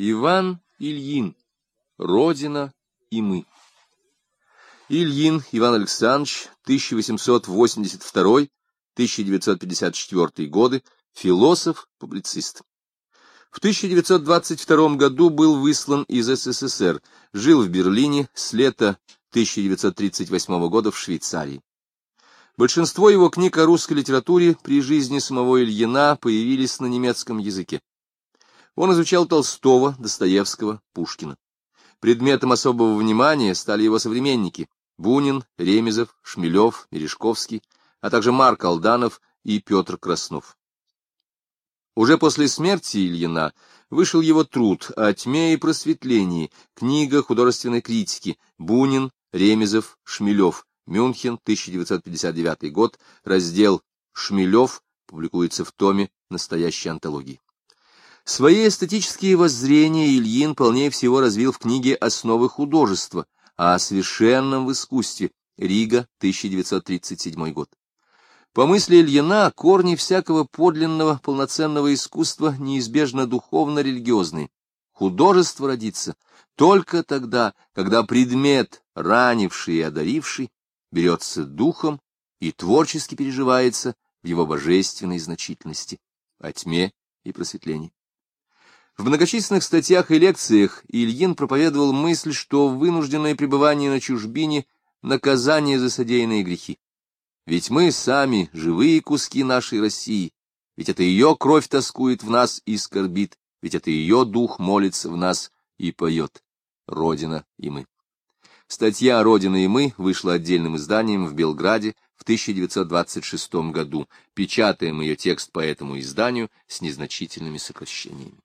Иван Ильин. Родина и мы. Ильин Иван Александрович, 1882-1954 годы, философ, публицист. В 1922 году был выслан из СССР, жил в Берлине с лета 1938 года в Швейцарии. Большинство его книг о русской литературе при жизни самого Ильина появились на немецком языке. Он изучал Толстого, Достоевского, Пушкина. Предметом особого внимания стали его современники Бунин, Ремезов, Шмелев, Мережковский, а также Марк Алданов и Петр Краснов. Уже после смерти Ильина вышел его труд о тьме и просветлении, книга художественной критики Бунин, Ремезов, Шмелев, Мюнхен, 1959 год, раздел «Шмелев» публикуется в томе настоящей антологии. Свои эстетические воззрения Ильин полнее всего развил в книге «Основы художества», о совершенном в искусстве, Рига, 1937 год. По мысли Ильина, корни всякого подлинного, полноценного искусства неизбежно духовно-религиозные. Художество родится только тогда, когда предмет, ранивший и одаривший, берется духом и творчески переживается в его божественной значительности, о тьме и просветлении. В многочисленных статьях и лекциях Ильин проповедовал мысль, что вынужденное пребывание на чужбине — наказание за содеянные грехи. Ведь мы сами — живые куски нашей России, ведь это ее кровь тоскует в нас и скорбит, ведь это ее дух молится в нас и поет. Родина и мы. Статья «Родина и мы» вышла отдельным изданием в Белграде в 1926 году. Печатаем ее текст по этому изданию с незначительными сокращениями.